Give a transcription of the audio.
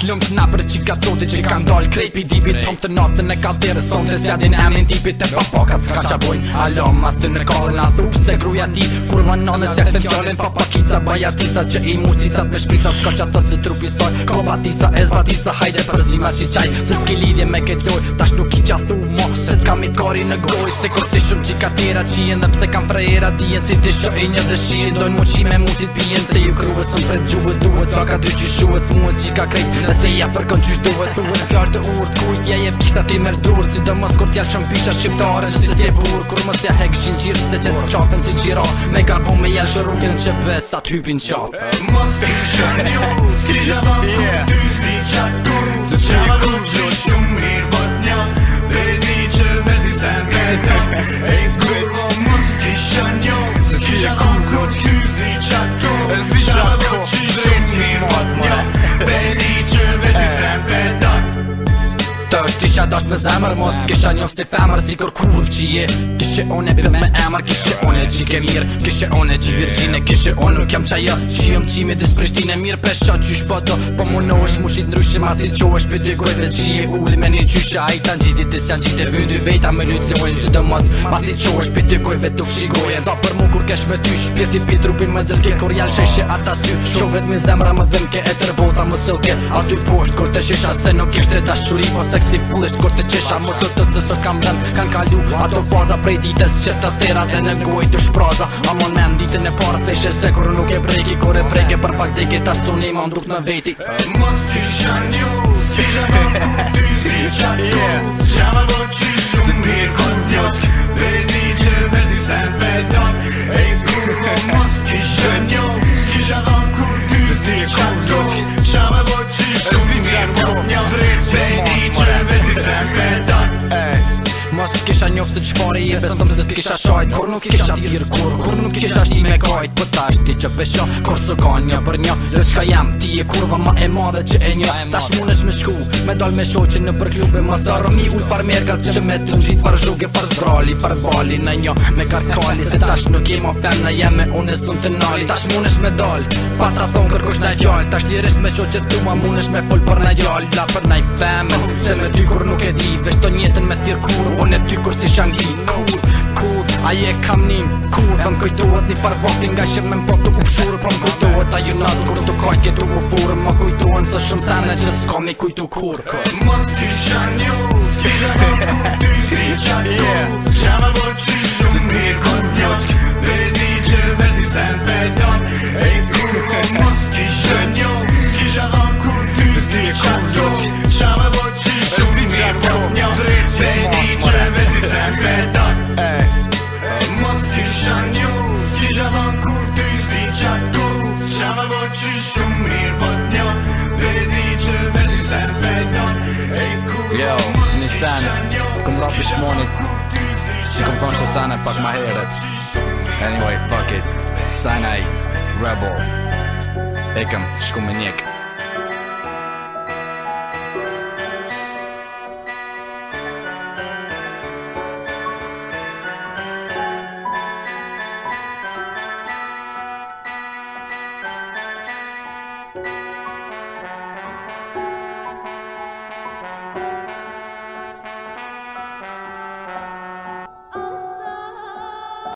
Klumë të napër që ka cotit që ka ndalë krejpi dipit Tom të natën e ka të rëson të zja din min tipit Të papakat s'ka qa bojnë Alo, mas të në kallën a thup se gruja ti Kur më në nësja këtë fjallin papakica Bajatica që i murcicat me shprica S'ka qa të si trupi soj Ko batica, ez batica, hajde përzima që qaj Se s'ki lidhje me këtë loj, tash nuk i qaf kari në goj Se kur të shumë që ka tjera qien dhe pse kam frejera Ti si të shumë i një dhe shi Dojnë mu qime mu si t'pijen Se ju kruve së në fred gjuhet duhet Tha ka dy që shuhet së që ka krejt Dhe se ja fërkon qysh duhet Su vërë fjarë të urt ku i je e fkisht ati mërë Si do mos kur t'ja qëm pisha shqiptare Si se se bur kur mos ja hek shin qirë Se qëtë qafën si qira Me ka bu me jel shër Shumë mi dosht me zemër Mos kisha njof si femër Si kur kur që je Kishe one bil me emër Kishe one qike mirë Kishe one gjike virgjine Kishe one nuk jam qaja Që jam qime dis prishtine mirë Pesha qysh po to Po më në është mushit në rushim Asi qo është për dy dhe uli Me një qysh a i të në gjitit Dis janë gjitë e vëndu vejta Me një të lojnë zë dë mos Masi që është për dy gojt dhe të fshigojnë Sa për mu kur kesh me A ty posht kur të qesha më të të të kam dhem Kan kalu ato faza prej ditës që të thera dhe në goj të shpraza Amon mon me e parë të se kur nuk e breki Kur e breke për pak deke të asun i ma në veti Mos t'i shanju, s'ki shanju, s'ki shanju, s'ki shanju, s'ki shanju, s'ki njof se qëfare je besëm se kisha shajt Kur nuk kisha dirë kur, kur nuk kisha shti me kajt Për po ta është ti që besho, kur së ka një për një Lë qka jam, ti e kurva ma e madhe që e një Tash mund është me shku, me dal me shoqe në për klube Ma zarë mi ullë far merga që me të nxit far par Far zrali, far bali në një me karkali Se tash nuk jem ma fem në jeme, unë e sun të nali Tash mund është me dal, pa ta thonë kërkush na Tash me me në gjall La për në i se me ty kur nuk e di Vesh njetën me thirë kur, unë e ty kur si shan gjin Kur, kur, aje kam nim Kur, e më kujtuat një par votin Nga me po më potu u pëshurë Pra më kujtuat a ju nadu Kur të kajt këtu u furë Më kujtuat së shumë zane Që s'ko mi kujtu kur Kur, mos kisha një Kisha në kur, ti si qatu Qa më bo Yo, Nissan, këm rapi shmonit Si këm thonë shosane pak ma heret Anyway, fuck it Sinai, Rebel E këm shku